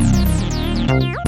Música